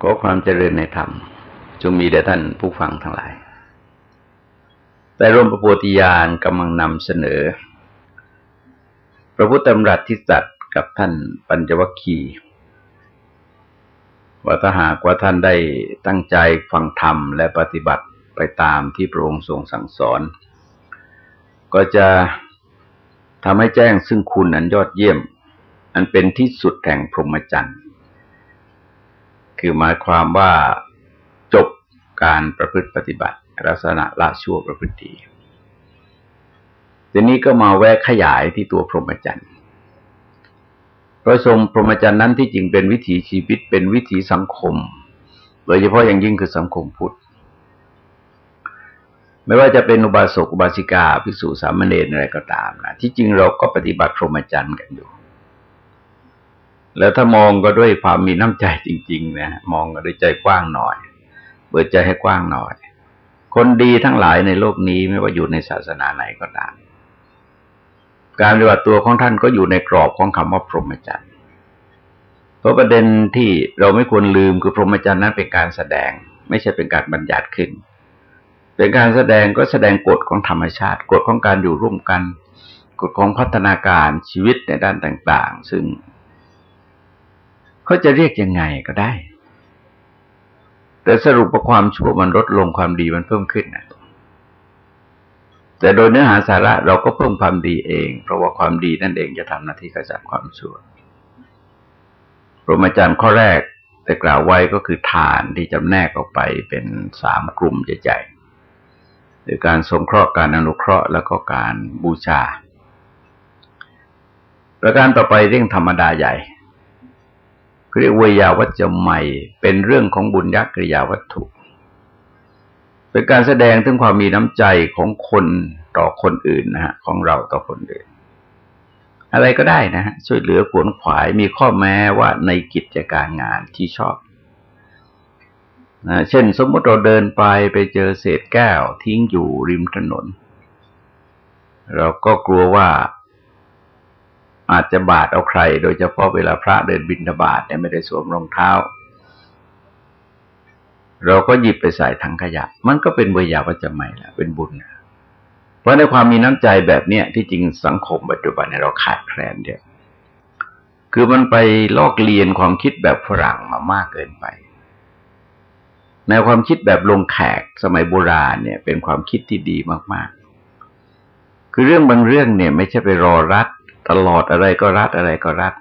ขอความเจริญในธรรมจงมีแด่ท่านผู้ฟังทั้งหลาย แต่ร่มประโพธิญาณกำลังนำเสนอ พระพุทธธรรมรัตที่จัดกับท่านปัญจวัคคีย์ว่าถ้าหากว่าท่านได้ตั้งใจฟังธรรมและปฏิบัติไปตามที่พระองค์ทรงสั่งสอน ก็จะทำให้แจ้งซึ่งคุณอันยอดเยี่ยม อันเป็นที่สุดแห่งพรหมจรรย์ คือหมายความว่าจบการประพฤติปฏิบัติ ลักษณะละชั่วประพฤติทีนี้ก็มาแวะขยายที่ตัวพรหมจรรย์พระทรงพรหมจรรย์นั้นที่จริงเป็นวิถีชีวิตเป็นวิถีสังคม โดยเฉพาะอย่างยิ่งคือสังคมพุทธ ไม่ว่าจะเป็นอุบาสกอุบาสิกาภิกษุสามเณรอะไรก็ตามนะที่จริงเราก็ปฏิบัติพรหมจรรย์กันอยู่ แล้วถ้ามองก็ด้วยความมีน้ำใจจริง ๆ นะมองก็ด้วยใจกว้างหน่อย เปิดใจให้กว้างหน่อย คนดีทั้งหลายในโลกนี้ไม่ว่าอยู่ในศาสนาไหนก็ตาม การปฏิบัติตัวของท่านก็อยู่ในกรอบของคำว่าพรหมจรรย์เพราะประเด็นที่เราไม่ควรลืมคือพรหมจรรย์นั้นเป็นการแสดง ไม่ใช่เป็นการบัญญัติขึ้น เป็นการแสดงก็แสดงกฎของธรรมชาติ กฎของการอยู่ร่วมกัน กฎของพัฒนาการชีวิตในด้านต่าง ๆ ซึ่ง เขาจะเรียกยังไงก็ได้ แต่สรุปว่าความชั่วมันลดลงความดีมันเพิ่มขึ้นนะแต่โดยเนื้อหาสาระเราก็เพิ่มความดีเอง เพราะว่าความดีนั่นเองจะทำหน้าที่กระจัดความชั่วพระมจารย์ข้อแรกแต่กล่าวไว้ก็คือทานที่จำแนกออกไปเป็นสามกลุ่มใหญ่ๆคือการสงเคราะห์การอนุเคราะห์แล้วก็การบูชา ประการต่อไปเรื่องธรรมดาใหญ่ เรียกวิยาวัจจะใหม่ เป็นเรื่องของบุญยักริยาวัตถุ เป็นการแสดงถึงความมีน้ำใจของคนต่อคนอื่นนะฮะของเราต่อคนอื่น อะไรก็ได้นะฮะช่วยเหลือขวนขวายมีข้อแม้ว่าในกิจการงานที่ชอบนะเช่นสมมติเราเดินไปไปเจอเศษแก้วทิ้งอยู่ริมถนน เราก็กลัวว่า อาจจะบาดเอาใคร โดยเฉพาะเวลาพระเดินบินทบาทเนี่ยไม่ได้สวมรองเท้า เราก็หยิบไปใส่ถังขยะ มันก็เป็นเบยาวัจจะใหม่ละเป็นบุญเพราะในความมีน้ำใจแบบเนี้ยที่จริงสังคมปัจจุบันเนี่ยเราขาดแคลนเดียวคือมันไปลอกเลียนความคิดแบบฝรั่งมามากเกินไป ในความคิดแบบลงแขกสมัยโบราณเนี่ย เป็นความคิดที่ดีมากๆ คือเรื่องบางเรื่องเนี่ย ไม่ใช่ไปรอรัด ตลอดอะไรก็รัฐอะไรก็รัฐ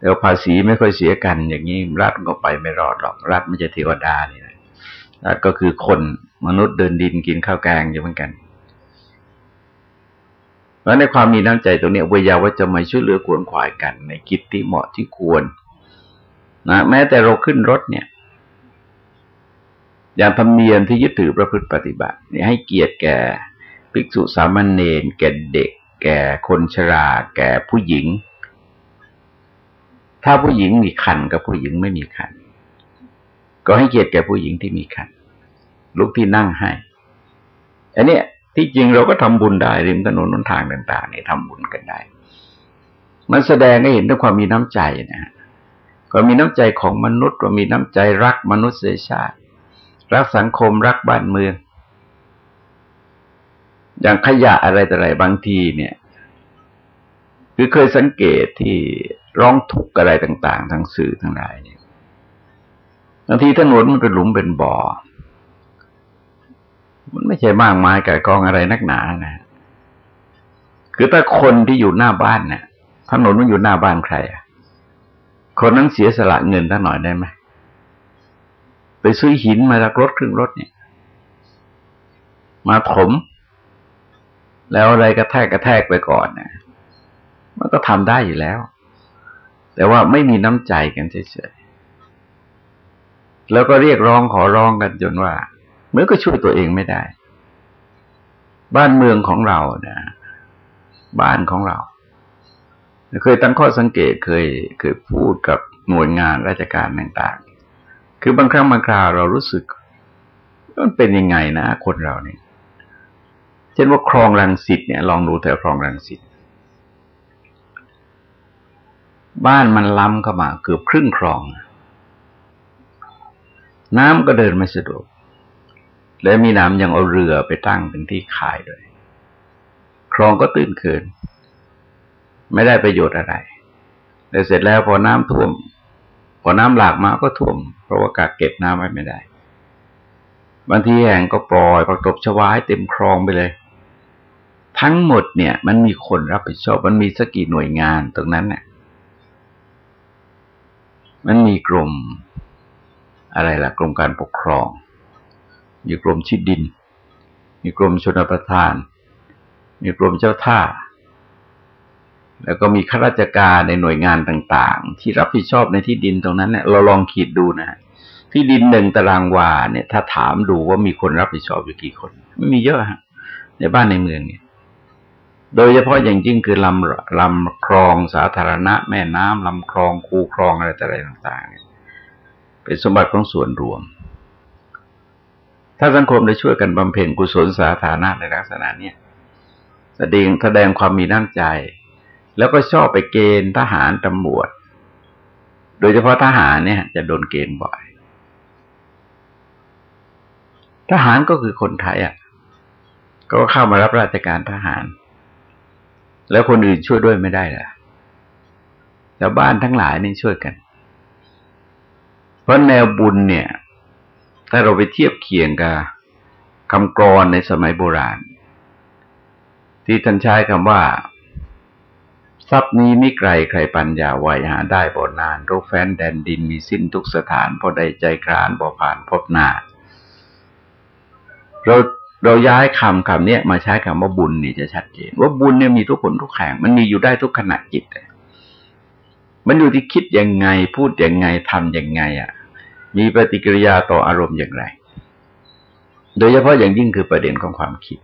แล้วภาษีไม่ค่อยเสียกัน อย่างนี้รัฐก็ไปไม่รอดหรอก รัฐไม่ใช่เทวดานี่นะรัฐก็คือคนมนุษย์เดินดินกินข้าวแกงอยู่เหมือนกันแล้วในความมีน้ำใจตรงนี้วิยาว่าจะมาช่วยเหลือขวนขวายกัน ในกิจที่เหมาะที่ควร นะแม้แต่เราขึ้นรถเนี่ยอย่างธรรมเนียมที่ยึดถือประพฤติปฏิบัติเนี่ยให้เกียรติแก่ ภิกษุสามเณรแก่เด็ก แก่คนชรา แก่ผู้หญิง ถ้าผู้หญิงมีคันกับผู้หญิงไม่มีคัน ก็ให้เกียรติแก่ผู้หญิงที่มีคันลูกที่นั่งให้ อันนี้ที่จริงเราก็ทำบุญได้ริมถนนนนทางต่างๆนี่ทำบุญกันได้ มันแสดงให้เห็นถึงความมีน้ำใจนะฮะก็มีน้ำใจของมนุษย์ว่ามีน้ำใจรักมนุษยชาติ รักสังคมรักบ้านเมือง อย่างขยะอะไรแต่ไรบางทีเนี่ย คือเคยสังเกตที่ร้องทุกข์อะไรต่าง ๆ ทางสื่อทั้งหลายเนี่ยบางทีถนนมันเป็นหลุมเป็นบ่อ มันไม่ใช่มากมายก่กองอะไรนักหนานะคือถ้าคนที่อยู่หน้าบ้านเนี่ยถนนมันอยู่หน้าบ้านใครอะคนนั้นเสียสละเงินตั้งหน่อยได้ไหมไปซื้อหินมาจากรถครึ่งรถเนี่ย มาถม แล้วอะไรกระแทกกระแทกไปก่อนนะมันก็ทำได้อยู่แล้ว แต่ว่าไม่มีน้ำใจกันเฉยๆแล้วก็เรียกร้องขอร้องกันจนว่าเมื่อก็ช่วยตัวเองไม่ได้ บ้านเมืองของเราเนี่ยบ้านของเราเคยตั้งข้อสังเกตเคยเคยพูดกับหน่วยงานราชการต่างๆ คือบางครั้งบางคราวเรารู้สึกมันเป็นยังไงนะคนเราเนี่ย เช่นว่าคลองรังสิตเนี่ย ลองดูแถวคลองรังสิตบ้านมันล้ำเข้ามาเกือบครึ่งคลอง น้ำก็เดินไม่สะดวก และมีน้ำยังเอาเรือไปตั้งเป็นที่ขายด้วย คลองก็ตื้นเขิน ไม่ได้ประโยชน์อะไรแต่เสร็จแล้วพอน้ำท่วม พอน้ำหลากมาก็ท่วม เพราะว่ากักเก็บน้ำไว้ไม่ได้ บางทีแห่งก็ปล่อยประตบชวายเต็มคลองไปเลย ทั้งหมดเนี่ย มันมีคนรับผิดชอบ มันมีสักกี่หน่วยงานตรงนั้นเนี่ยมันมีกรมอะไรล่ะ กรมการปกครอง มีกรมชิดดิน มีกรมชนประทาน มีกรมเจ้าท่า แล้วก็มีข้าราชการในหน่วยงานต่างๆ ที่รับผิดชอบในที่ดินตรงนั้นเนี่ยเราลองคิดดูนะ ที่ดินหนึ่งตารางวาเนี่ย ถ้าถามดูว่ามีคนรับผิดชอบอยู่กี่คน ไม่มีเยอะฮะในบ้านในเมืองเนี่ย โดยเฉพาะอย่างยิ่งคือลำลำคลองสาธารณะ แม่น้ำลำคลองคูคลองอะไรต่อะไรต่างๆเป็นสมบัติของส่วนรวม ถ้าสังคมได้ช่วยกันบำเพ็ญกุศลสาธารณะในลักษณะเนี้ยแสดงแสดงความมีน้ำใจ แล้วก็ชอบไปเกณฑ์ทหารตำรวจ โดยเฉพาะทหารเนี่ย จะโดนเกณฑ์บ่อย ทหารก็คือคนไทยอะ ก็เข้ามารับราชการทหาร แล้วคนอื่นช่วยด้วยไม่ได้ล่ะชาวบ้านทั้งหลายนี่ช่วยกัน เพราะแนวบุญเนี่ย ถ้าเราไปเทียบเคียงกับคำกรอนในสมัยโบราณ ที่ท่านใช้คำว่า ทรัพย์นี้ไม่ไกลใครปัญญาไวหาได้บ่นานโรคแฟนแดนดินมีสิ้นทุกสถานพอใดใจครานบ่ผ่านพบนาเรา เราย้ายคำคำนี้มาใช้คำว่าบุญนี่จะชัดเจน ว่าบุญเนี่ยมีทุกคนทุกแห่งมันมีอยู่ได้ทุกขณะจิตมันอยู่ที่คิดยังไงพูดยังไงทำยังไงอะ มีปฏิกิริยาต่ออารมณ์อย่างไร โดยเฉพาะอย่างยิ่งคือประเด็นของความคิด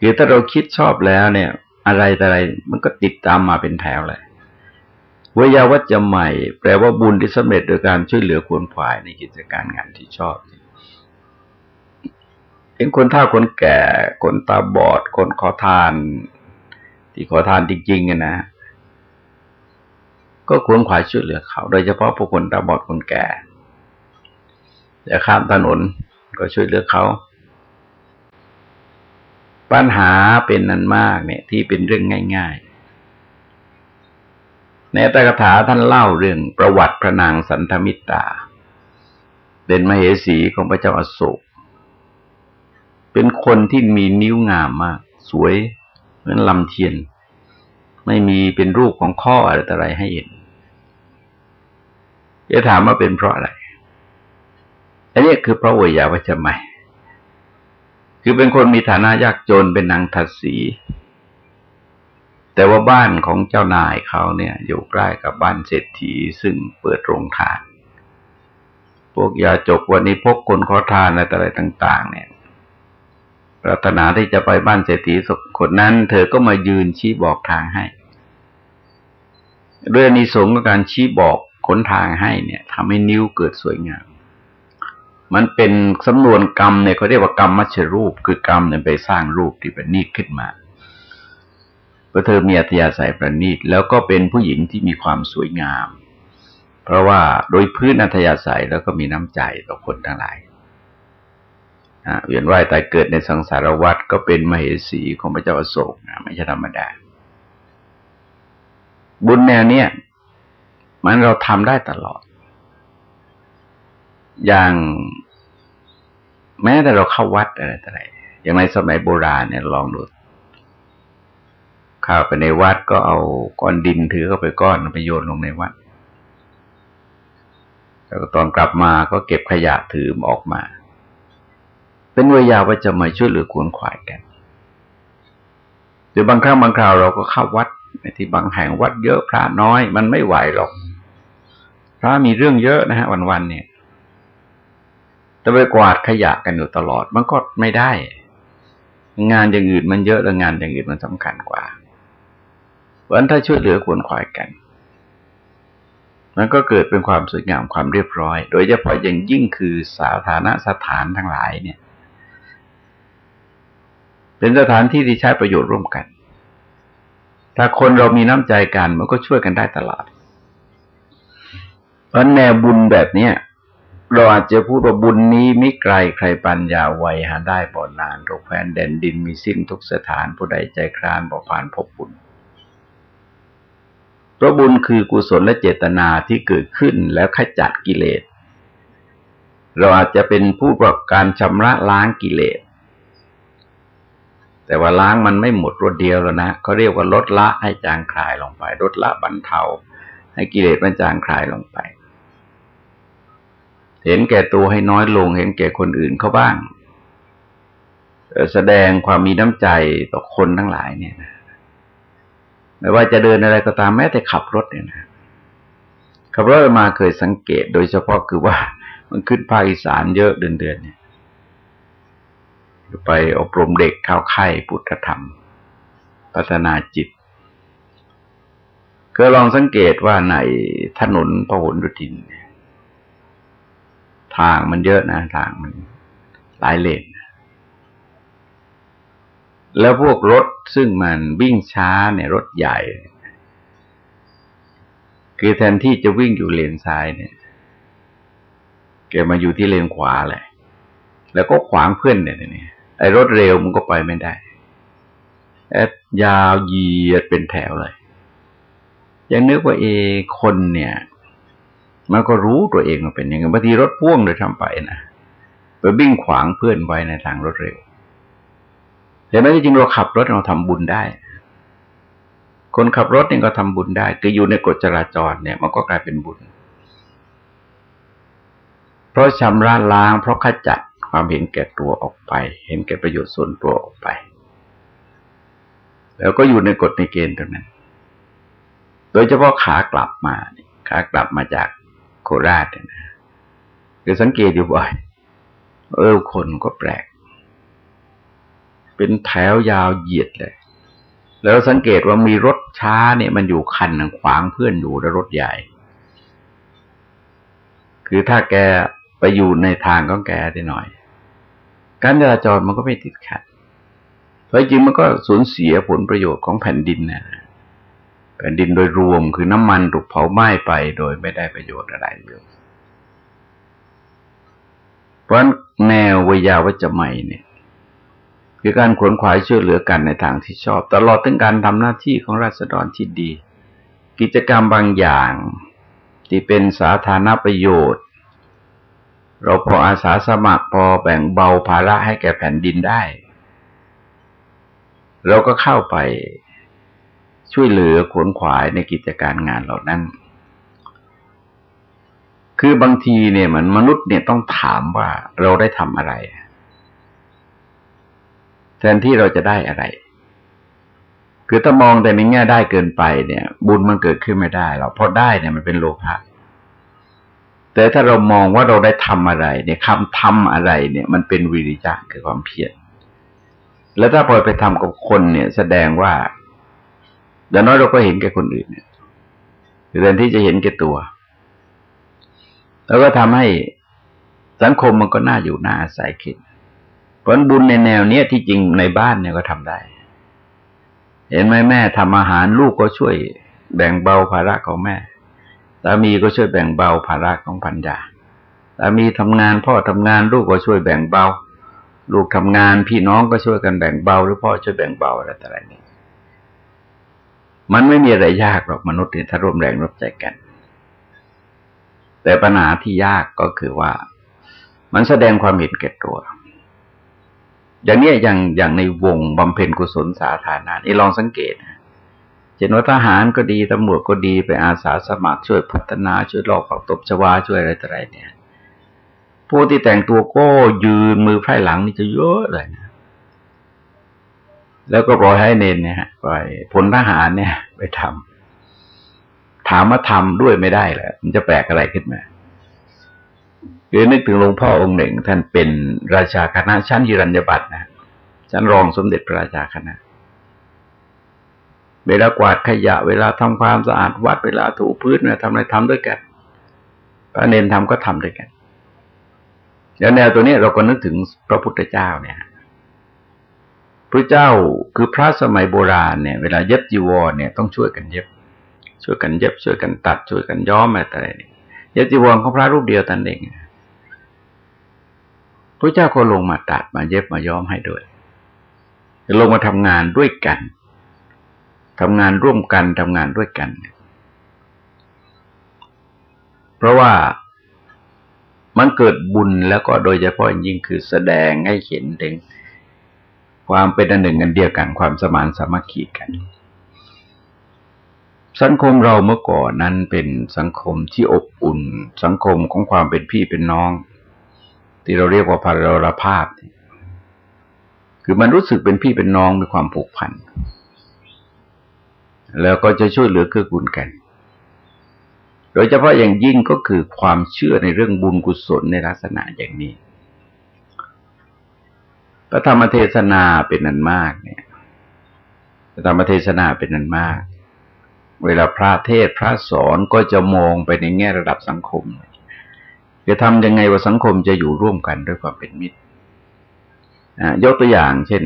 คือถ้าเราคิดชอบแล้วเนี่ย อะไรแต่อะไรมันก็ติดตามมาเป็นแถวเลยวยาวัจจะใหม่ แปลว่าบุญที่สำเร็จโดยการช่วยเหลือคนฝ่ายในกิจการงานที่ชอบเป็นคนท่าคนแก่ คนตาบอด คนขอทาน ที่ขอทานจริงๆนะ ก็ควรขวายช่วยเหลือเขา โดยเฉพาะผู้คนตาบอดคนแก่จะข้ามถนนก็ช่วยเหลือเขา ปัญหาเป็นนันมากเนี่ย ที่เป็นเรื่องง่าย ๆ ในตากถาท่านเล่าเรื่องประวัติพระนางสันธมิตา เป็นมเหสีของพระเจ้าอโศก เป็นคนที่มีนิ้วงามมาก สวยเหมือนลำเทียน ไม่มีเป็นรูปของข้ออะไรต่ออะไรให้เห็นจะถามว่าเป็นเพราะอะไร อันนี้คือพระวิยาวัจไมคือเป็นคนมีฐานะยากจนเป็นนางทัศสีแต่ว่าบ้านของเจ้านายเขาเนี่ย อยู่ใกล้กับบ้านเศรษฐีซึ่งเปิดโรงทาน พวกยาจกวันนี้พกคนขอทานอะไรต่าง ๆ เนี่ย ปรารถนาที่จะไปบ้านเศรษฐีคนนั้น เธอก็มายืนชี้บอกทางให้ด้วยนิสงกับการชี้บอกขนทางให้เนี่ยทำให้นิ้วเกิดสวยงาม มันเป็นสำนวนกรรมเนี่ยเขาเรียกว่ากรรมมัชรูป คือกรรมเนี่ยไปสร้างรูปที่เป็นนิดขึ้นมาเพราะเธอมีอัธยาศัยประณีตแล้วก็เป็นผู้หญิงที่มีความสวยงาม เพราะว่าโดยพื้นอัธยาศัยแล้วก็มีน้ำใจต่อคนทั้งหลาย เวียนว่ายตายเกิดในสังสารวัฏก็เป็นมเหสีของพระเจ้าอโศกไม่ใช่ธรรมดา บุญแนวเนี้ยมันเราทำได้ตลอด อย่างแม้แต่เราเข้าวัดอะไรต่ออะไรอย่างในสมัยโบราณเนี่ยลองดูเข้าไปในวัดก็เอาก้อนดินถือเข้าไปก้อนไปโยนลงในวัด แล้วตอนกลับมาก็เก็บขยะถือออกมา เป็นวิยาว่าจะมาช่วยเหลือควรขวายกันหรือบางครั้งบางคราวเราก็เข้าวัดในที่บางแห่งวัดเยอะพระน้อย มันไม่ไหวหรอกพระมีเรื่องเยอะนะฮะวันๆเนี่ยจะไปกวาดขยะกันอยู่ตลอด มันก็ไม่ได้ งานอย่างอื่นมันเยอะแล้วงานอย่างอื่นมันสำคัญกว่าเพราะฉะนั้นถ้าช่วยเหลือควรขวายกัน มันก็เกิดเป็นความสวยงามความเรียบร้อย โดยเฉพาะอย่างยิ่งคือสาธารณสถานทั้งหลายเนี่ย เป็นสถานที่ที่ใช้ประโยชน์ร่วมกัน ถ้าคนเรามีน้ำใจกันมันก็ช่วยกันได้ตลอดเพราะแนวบุญแบบเนี้ยเราอาจจะพูดว่าบุญนี้ไมิไกลใครปัญญาไวหาได้บ่อนานโรคแผ่นแดนดินมีสิ้นทุกสถานผู้ใดใจครานบ่ผ่านพบบุญเพราะบุญคือกุศลและเจตนาที่เกิดขึ้นแล้วขจัดกิเลส เราอาจจะเป็นผู้ประกอบการชำระล้างกิเลส แต่ว่าล้างมันไม่หมดรวดเดียวแล้วนะเขาเรียกว่าลดละให้จางคลายลงไปลดละบรรเทา ให้กิเลสมันจางคลายลงไป เห็นแก่ตัวให้น้อยลง เห็นแก่คนอื่นเขาบ้างแสดงความมีน้ำใจต่อคนทั้งหลายเนี่ยนะไม่ว่าจะเดินอะไรก็ตามแม้แต่ขับรถเนี่ยนะขับรถมาเคยสังเกตโดยเฉพาะคือว่ามันขึ้นภาคอีสานเยอะเดือนๆเนี่ย ไปอบรมเด็กเข้าค่ายพุทธธรรม พัฒนาจิต ก็ลองสังเกตว่าในถนนพหลโยธิน ทางมันเยอะนะ ทางมันหลายเลนแล้วพวกรถซึ่งมันวิ่งช้าเนี่ยรถใหญ่ คือแทนที่จะวิ่งอยู่เลนซ้ายเนี่ยแกมาอยู่ที่เลนขวาเลยแล้วก็ขวางเพื่อนเนี่ยนี่ ไอ้รถเร็วมันก็ไปไม่ได้แอดยาวเหยียดเป็นแถวเลย ยังนึกว่าเอคนเนี่ย มันก็รู้ตัวเองว่าเป็นยังไงบางทีรถพ่วงเลยทำไปนะไปวิ่งขวางเพื่อนไว้ในทางรถเร็วแต่ไม่จริงเราขับรถเราทำบุญได้ คนขับรถเนี่ยก็ทำบุญได้ คืออยู่ในกฎจราจรเนี่ย มันก็กลายเป็นบุญ เพราะชำระล้างเพราะขจัด ความเห็นแก่ตัวออกไป เห็นแก่ประโยชน์ส่วนตัวออกไป แล้วก็อยู่ในกฎในเกณฑ์ตรงนั้น โดยเฉพาะขากลับมาขากลับมาจากโคราชเนี่ยนะคือสังเกตอยู่บ่อย เออคนก็แปลก เป็นแถวยาวเหยียดเลย แล้วสังเกตว่ามีรถช้าเนี่ย มันอยู่คันหนึ่งขวางเพื่อนอยู่แล้วรถใหญ่ คือถ้าแกไปอยู่ในทางของแกได้หน่อย การจราจรมันก็ไม่ติดขัด เพราะจริงมันก็สูญเสียผลประโยชน์ของแผ่นดินนะแผ่นดินโดยรวมคือน้ำมันถูกเผาไหม้ไปโดยไม่ได้ประโยชน์อะไรเลยเพราะแนววิยาวัจจะใหม่เนี่ยคือการขวนขวายช่วยเหลือกันในทางที่ชอบ ตลอดถึงการทำหน้าที่ของราษฎรที่ดี กิจกรรมบางอย่าง ที่เป็นสาธารณประโยชน์ เราพออาสาสมัครพอแบ่งเบาภาระให้แก่แผ่นดินได้ เราก็เข้าไปช่วยเหลือขวนขวายในกิจการงานเหล่านั้น คือบางทีเนี่ยเหมือนมนุษย์เนี่ยต้องถามว่าเราได้ทำอะไร แทนที่เราจะได้อะไร คือถ้ามองแต่ในแง่ได้เกินไปเนี่ย บุญมันเกิดขึ้นไม่ได้เราเพราะได้เนี่ยมันเป็นโลภะ แต่ถ้าเรามองว่าเราได้ทำอะไร เนี่ยคำทำอะไรเนี่ย มันเป็นวิริยะคือความเพียรแล้วถ้าพอยไปทำกับคนเนี่ย แสดงว่าอย่างน้อยเราก็เห็นแก่คนอื่นเนี่ยแทนที่จะเห็นแก่ตัว แล้วก็ทำให้สังคมมันก็น่าอยู่น่าอาศัยขึ้นผลบุญในแนวเนี้ยที่จริงในบ้านเนี่ยก็ทำได้ เห็นไหมแม่ทำอาหารลูกก็ช่วย แบ่งเบาภาระของแม่ สามีก็ช่วยแบ่งเบาภาระของพันยาสามีทำงานพ่อทำงานลูกก็ช่วยแบ่งเบา ลูกทำงานพี่น้องก็ช่วยกันแบ่งเบา หรือพ่อช่วยแบ่งเบาอะไรต่ออะไรนี่มันไม่มีอะไรยากหรอกมนุษย์เนี่ยถ้าร่วมแรงร่วมใจกัน แต่ปัญหาที่ยากก็คือว่า มันแสดงความเห็นแก่ตัว อย่างนี้อย่างอย่างในวงบำเพ็ญกุศลสาธารณะนี่ลองสังเกตเช่นว่าทหารก็ดีตำรวจก็ดีไปอาสาสมัครช่วยพัฒนาช่วยหลอกฝักตบชวาช่วยอะไรต่ออะไรเนี่ยผู้ที่แต่งตัวก็ยืนมือไพร่หลังนี่จะเยอะเลยนะแล้วก็ปล่อยให้เนนเนี่ยปล่อยพลทหารเนี่ย ไปทำถามว่าทำด้วยไม่ได้แหละมันจะแปลกอะไรขึ้นมาคือนึกถึงหลวงพ่อองค์หนึ่ง ท่านเป็นราชาคณะชั้นยิรัญญบัตรนะชั้นรองสมเด็จพระราชาคณะ เวลากวาดขยะ เวลาทำความสะอาดวัดเวลาถูพื้นเนี่ยทำอะไรทำด้วยกันพระเนนทำก็ทำด้วยกันแล้วแนวตัวนี้เราก็นึกถึงพระพุทธเจ้าเนี่ยพระเจ้าคือพระสมัยโบราณเนี่ย เวลาเย็บจีวรเนี่ยต้องช่วยกันเย็บ ช่วยกันเย็บช่วยกันตัด ช่วยกันย้อมอะไรต่างๆเย็บจีวรของพระรูปเดียวตันเองพระเจ้าก็ลงมาตัดมาเย็บมาย้อมให้ด้วยลงมาทำงานด้วยกัน ทำงานร่วมกันทำงานด้วยกัน เพราะว่ามันเกิดบุญแล้วก็โดยเฉพาะยิ่งคือแสดงให้เห็นถึงความเป็นอันหนึ่งอันเดียวกันความสมานสามัคคีกัน สังคมเราเมื่อก่อนนั้นเป็นสังคมที่อบอุ่น สังคมของความเป็นพี่เป็นน้อง ที่เราเรียกว่าพารรภาพ คือมันรู้สึกเป็นพี่เป็นน้องมีความผูกพัน แล้วก็จะช่วยเหลือเกื้อกูลกัน โดยเฉพาะอย่างยิ่งก็คือความเชื่อในเรื่องบุญกุศลในลักษณะอย่างนี้ พระธรรมเทศนาเป็นนันมากเนี่ยพระธรรมเทศนาเป็นนันมาก เวลาพระเทศพระสอนก็จะมองไปในแง่ระดับสังคมจะทำยังไงว่าสังคมจะอยู่ร่วมกันด้วยความเป็นมิตรยกตัวอย่างเช่น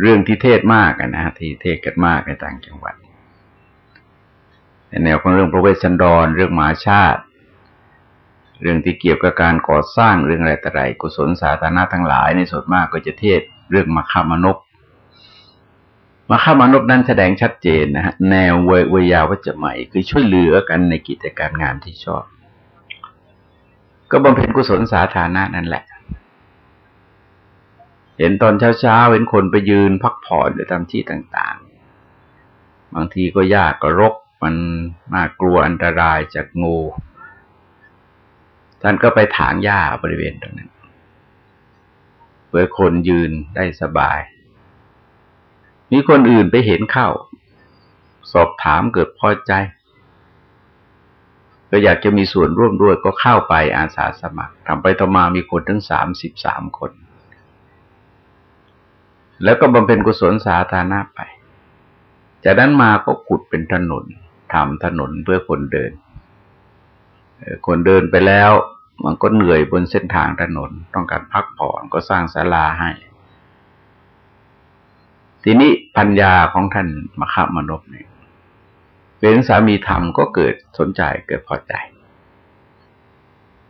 เรื่องที่เทศมากนะที่เทศกันมากในต่างจังหวัดแนวของเรื่องพระเวสสันดร เรื่องหมาชาติ เรื่องที่เกี่ยวกับการก่อสร้างเรื่องอะไรต่ออะไรกุศลสาธารณะทั้งหลาย ในส่วนมากก็จะเทศเรื่องมาฆามนกมาฆามนกนั้นแสดงชัดเจนนะฮะแนวเววยาวัจใหม่คือช่วยเหลือกันในกิจการงานที่ชอบ ก็บำเพ็ญกุศลสาธารณะนั่นแหละ เห็นตอนเช้าๆเห็นคนไปยืนพักผ่อนหรือตามที่ต่างๆ บางทีก็ยากก็รกมันน่ากลัวอันตรายจากงู ท่านก็ไปถางหญ้าบริเวณตรงนั้น เพื่อคนยืนได้สบาย มีคนอื่นไปเห็นเข้า สอบถามเกิดพอใจ ก็อยากจะมีส่วนร่วมด้วยก็เข้าไปอาสาสมัครทำไปต่อมามีคนถึงสามสิบสามคน แล้วก็บำเพ็ญกุศลสาธารณะไป จากนั้นมาก็ขุดเป็นถนนทำถนนเพื่อคนเดิน คนเดินไปแล้วมันก็เหนื่อยบนเส้นทางถนน ต้องการพักผ่อนก็สร้างศาลาให้ ทีนี้ปัญญาของท่านมคามนพเนี่ยเป็นสามีธรรมก็เกิดสนใจเกิดพอใจ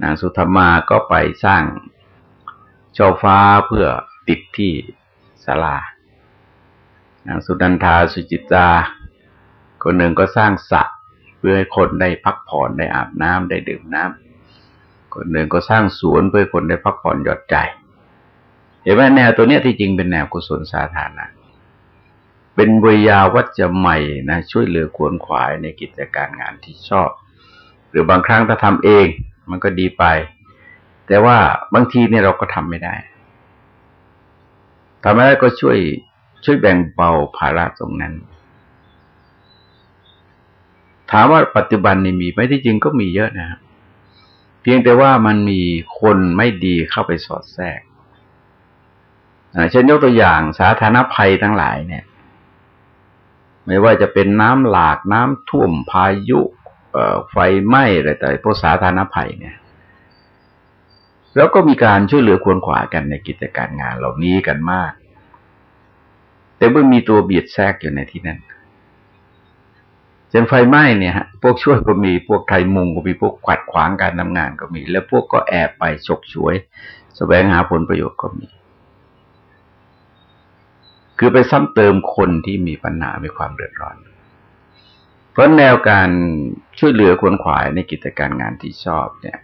นางสุธรรมาก็ไปสร้างชอฟ้าเพื่อติดที่ ศาลานางสุดันทาสุจิตา คนหนึ่งก็สร้างสระเพื่อให้คนได้พักผ่อนได้อาบน้ำได้ดื่มน้ำคนหนึ่งก็สร้างสวนเพื่อคนได้พักผ่อนหย่อนใจเห็นไหมแนวตัวเนี้ยที่จริงเป็นแนวกุศลสาธารณะเป็นวิยาวัจจะใหม่นะช่วยเหลือขวนขวายในกิจการงานที่ชอบ หรือบางครั้งถ้าทำเอง มันก็ดีไป แต่ว่าบางทีเนี่ยเราก็ทำไม่ได้ ทำไม่ได้ก็ช่วย ช่วยแบ่งเบาภาระตรงนั้น ถามว่าปัจจุบันนี่มีไหมที่จริงก็มีเยอะนะครับเพียงแต่ว่ามันมีคนไม่ดีเข้าไปสอดแทรกเช่นยกตัวอย่างสาธารณภัยทั้งหลายเนี่ย ไม่ว่าจะเป็นน้ำหลากน้ำท่วมพายุไฟไหม้อะไรต่พวกสาธารณภัยเนี่ย แล้วก็มีการช่วยเหลือควรขวากันในกิจการงานเหล่านี้กันมาก แต่เมื่อมีตัวเบียดแทรกอยู่ในที่นั้นเช่นไฟไหม้เนี่ยฮะพวกช่วยก็มีพวกไทยมุงก็มีพวกขัดขวางการทำงานก็มี แล้วพวกก็แอบไปฉกฉวยสแสวงหาผลประโยชน์ก็มี คือไปซ้ำเติมคนที่มีปัญหามีความเดือดร้อน เพราะแนวการช่วยเหลือคนขวายในกิจการงานที่ชอบเนี่ย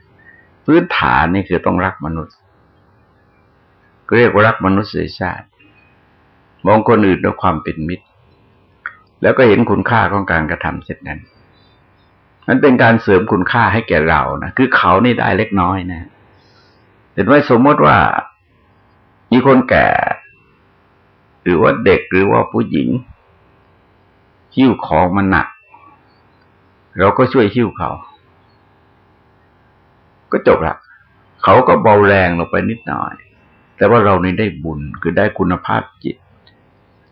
พื้นฐานนี่คือต้องรักมนุษย์เรียกว่ารักมนุษยชาติ มองคนอื่นด้วยความเป็นมิตร แล้วก็เห็นคุณค่าของการกระทำเช่นนั้นมันเป็นการเสริมคุณค่าให้แก่เรานะคือเขานี่ได้เล็กน้อยนะเห็นว่าสมมติว่า มีคนแก่ หรือว่าเด็กหรือว่าผู้หญิงหิ้วของมันหนัก เราก็ช่วยหิ้วเขา ก็จบละเขาก็เบาแรงลงไปนิดหน่อย แต่ว่าเรานี่ได้บุญคือได้คุณภาพจิต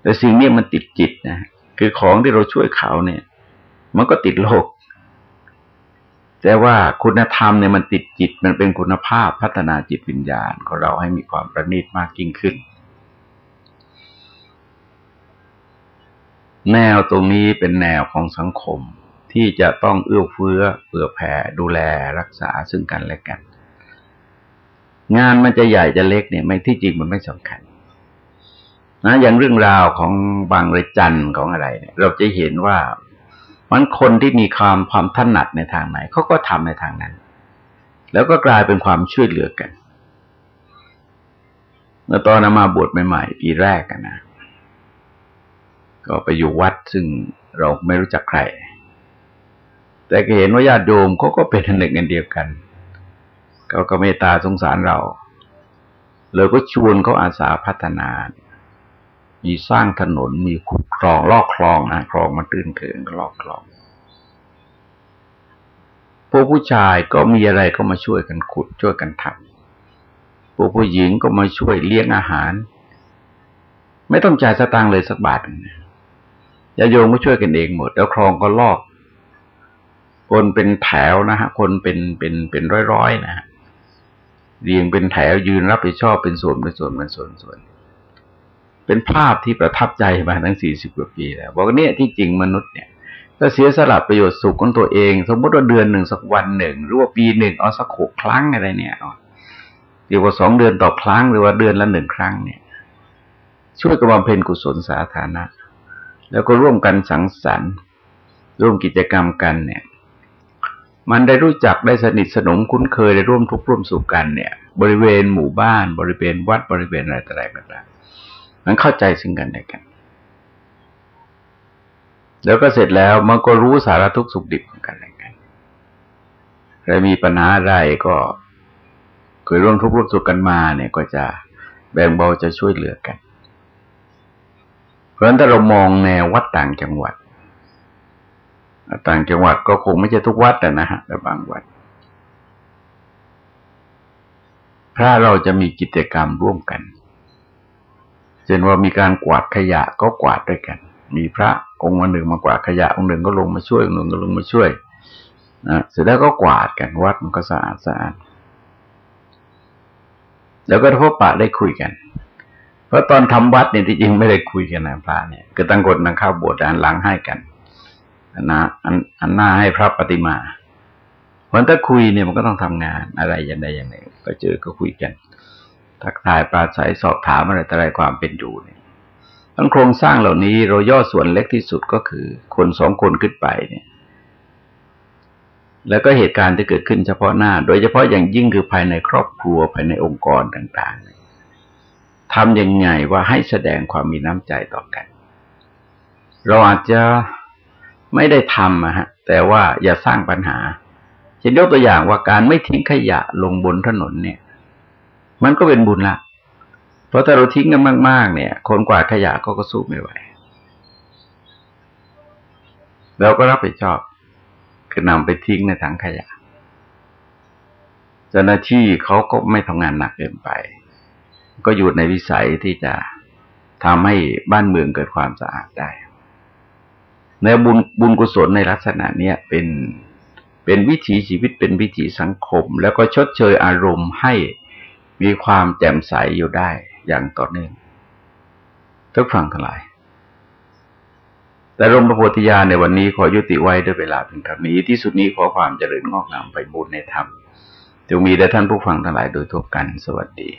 แต่สิ่งนี้มันติดจิตนะคือของที่เราช่วยเขาเนี่ย มันก็ติดโลก แต่ว่าคุณธรรมเนี่ยมันติดจิต มันเป็นคุณภาพพัฒนาจิตวิญญาณของเราให้มีความประณีตมากยิ่งขึ้น แนวตรงนี้เป็นแนวของสังคม ที่จะต้องเอื้อเฟื้อเผื่อแผ่ดูแลรักษาซึ่งกันและกัน งานมันจะใหญ่จะเล็กเนี่ยไม่ที่จริงมันไม่สำคัญนะอย่างเรื่องราวของบางระจันของอะไรเนี่ย เราจะเห็นว่ามันคนที่มีความความถนัดในทางไหนเขาก็ทำในทางนั้น แล้วก็กลายเป็นความช่วยเหลือกันเมื่อตอนนมาบวชใหม่ๆปีแรกกันนะก็ไปอยู่วัดซึ่งเราไม่รู้จักใคร แต่ก็เห็นว่าญาติโยมเขาก็เป็นหนึ่งกันเดียวกันเขาก็เมตตาสงสารเราเลยก็ชวนเขาอาสาพัฒนา มีสร้างถนนมีขุดคลองลอกคลองนะคลองมันตื้นเขินก็ลอกคลอง พวกผู้ชายก็มีอะไรก็มาช่วยกันขุดช่วยกันทำพวกผู้หญิงก็มาช่วยเลี้ยงอาหาร ไม่ต้องจ่ายสตางค์เลยสักบาทนึงญาโยมก็ช่วยกันเองหมด แล้วคลองก็ลอก คนเป็นแถวนะฮะ คนเป็นเป็นเป็นร้อยๆนะฮะเรียงเป็นแถวยืนรับผิดชอบเป็นส่วนเป็นส่วนเป็นส่วนส่วน เป็นภาพที่ประทับใจมาทั้งสี่สิบกว่าปีแล้วบอกว่าเนี่ยที่จริงมนุษย์เนี่ยถ้าเสียสละประโยชน์สุขของตัวเอง สมมติว่าเดือนหนึ่งสักวันหนึ่ง หรือว่าปีหนึ่งเอาสักหกครั้งอะไรเนี่ยเรียกว่าสองเดือนต่อครั้งหรือว่าเดือนละหนึ่งครั้งเนี่ย ช่วยกำลังเพนกุศลสาธารณะ แล้วก็ร่วมกันสังสรรค์ ร่วมกิจกรรมกันเนี่ย มันได้รู้จักได้สนิทสนมคุ้นเคยได้ร่วมทุกข์ร่วมสุขกันเนี่ย บริเวณหมู่บ้าน บริเวณวัดบริเวณอะไรต่างๆต่างๆมันเข้าใจซึ่งกันและกัน แล้วก็เสร็จแล้วมันก็รู้สารทุกข์สุขดิบของกันและกันใครมีปัญหาอะไรก็เคยร่วมทุกข์ร่วมสุขกันมาเนี่ยก็จะแบ่งเบาจะช่วยเหลือกัน เพราะฉะนั้นถ้าเรามองแนววัดต่างจังหวัด ต่างจังหวัดก็คงไม่ใช่ทุกวัดแต่นะฮะแต่บางวัด ถ้าเราจะมีกิจกรรมร่วมกันเช่นว่ามีการกวาดขยะก็กวาดด้วยกัน มีพระองค์หนึ่งมากวาดขยะองค์หนึ่งก็ลงมาช่วยองค์หนึ่งก็ลงมาช่วยนะเสร็จแล้วก็กวาดกันวัดมันก็สะอาดสะอาดแล้วก็พบปะได้คุยกัน เพราะตอนทำวัดเนี่ยที่จริงไม่ได้คุยกันนะพระเนี่ย คือตั้งกฎนั่งข้าวบวชอ่านหลังให้กัน อันนาอันหน้าให้พระปฏิมาวันถ้าคุยเนี่ยมันก็ต้องทำงานอะไรอย่างใดอย่างหนึ่งก็เจอก็คุยกัน ทักทายปราศัยสอบถามอะไรแต่อะไรความเป็นอยู่เนี่ยทั้งโครงสร้างเหล่านี้เราย่อส่วนเล็กที่สุดก็คือ คนสองคนขึ้นไปเนี่ย แล้วก็เหตุการณ์ที่เกิดขึ้นเฉพาะหน้า โดยเฉพาะอย่างยิ่งคือภายในครอบครัวภายในองค์กรต่างๆทำยังไงว่าให้แสดงความมีน้ำใจต่อกัน เราอาจจะ ไม่ได้ทำอะฮะ แต่ว่าอย่าสร้างปัญหาเช่นยกตัวอย่างว่าการไม่ทิ้งขยะลงบนถนนเนี่ย มันก็เป็นบุญละ เพราะถ้าเราทิ้งกันมาก ๆ เนี่ย คนกวาดขยะก็ก็สู้ไม่ไหวเราก็รับผิดชอบ คือนำไปทิ้งในถังขยะเจ้าหน้าที่เขาก็ไม่ทำงานหนักเกินไป ก็อยู่ในวิสัยที่จะทำให้บ้านเมืองเกิดความสะอาดได้ ในบุญบุญกุศลในลักษณะเนี้ยเป็นเป็นวิถีชีวิตเป็นวิถีสังคม แล้วก็ชดเชยอารมณ์ให้มีความแจ่มใสอยู่ได้อย่างต่อเนื่องทุกฝั่งทั้งหลาย แต่รมพระโพธิญาณในวันนี้ขอยุติไว้ด้วยเวลาเพียงเท่านี้ที่สุดนี้ขอความเจริญงอกงามไปบุญในธรรมจงมีแด่ท่านผู้ฟังทั้งหลายโดยทั่วกันสวัสดี